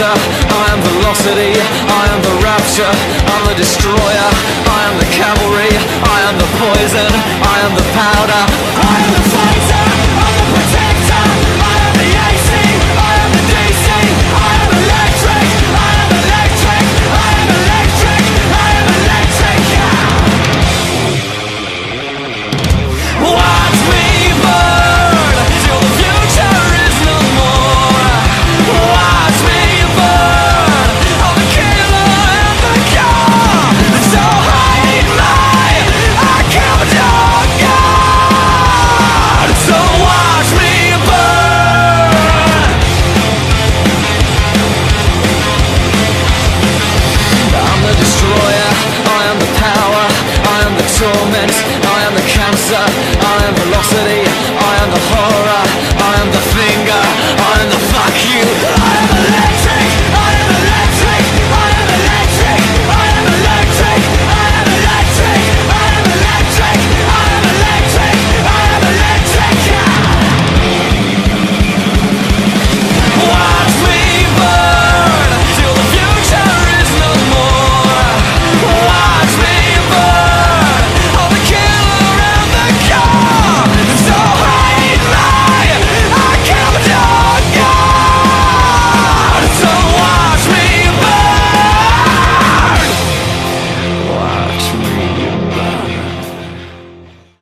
I am velocity, I am the rapture. I'm the destroyer, I am the cavalry. I am the poison, I am the powder. I am the cancer, I am velocity.